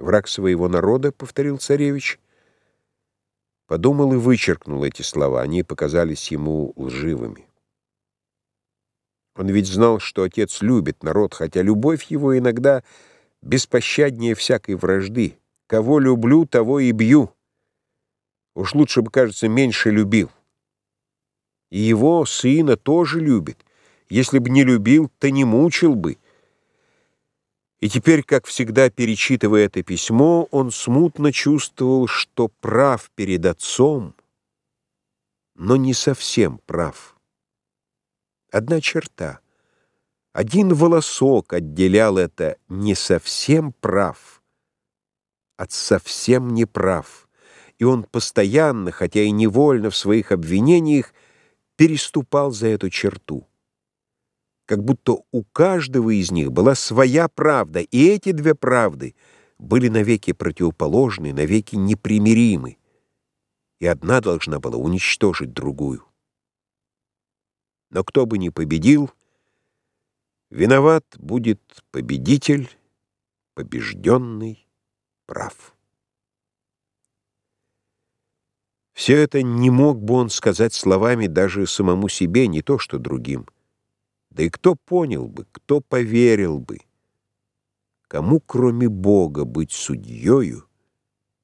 Враг своего народа, — повторил царевич. Подумал и вычеркнул эти слова. Они показались ему лживыми. Он ведь знал, что отец любит народ, хотя любовь его иногда беспощаднее всякой вражды. Кого люблю, того и бью. Уж лучше бы, кажется, меньше любил. И его сына тоже любит. Если бы не любил, то не мучил бы. И теперь, как всегда, перечитывая это письмо, он смутно чувствовал, что прав перед отцом, но не совсем прав. Одна черта, один волосок отделял это «не совсем прав» от «совсем неправ», и он постоянно, хотя и невольно в своих обвинениях, переступал за эту черту как будто у каждого из них была своя правда, и эти две правды были навеки противоположны, навеки непримиримы, и одна должна была уничтожить другую. Но кто бы ни победил, виноват будет победитель, побежденный прав. Все это не мог бы он сказать словами даже самому себе, не то что другим — да и кто понял бы, кто поверил бы? Кому, кроме Бога, быть судьёю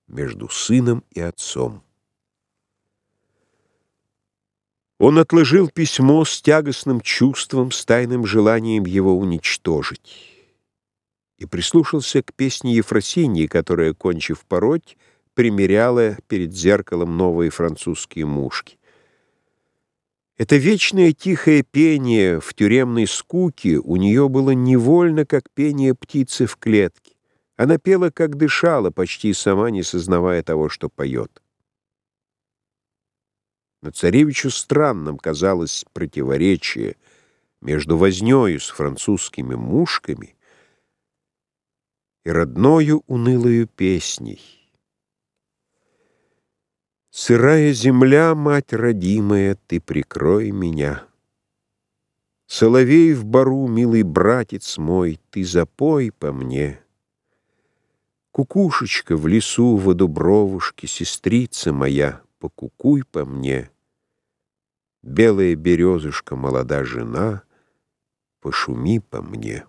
между сыном и отцом? Он отложил письмо с тягостным чувством, с тайным желанием его уничтожить, и прислушался к песне Ефросиньи, которая, кончив пороть, примеряла перед зеркалом новые французские мушки. Это вечное тихое пение в тюремной скуке у нее было невольно, как пение птицы в клетке. Она пела, как дышала, почти сама не сознавая того, что поет. Но царевичу странным казалось противоречие между вознёю с французскими мушками и родною унылою песней. Сырая земля, мать родимая, ты прикрой меня. Соловей в бару, милый братец мой, ты запой по мне. Кукушечка в лесу, в дубровушке, сестрица моя, покукуй по мне. Белая березушка, молода жена, пошуми по мне.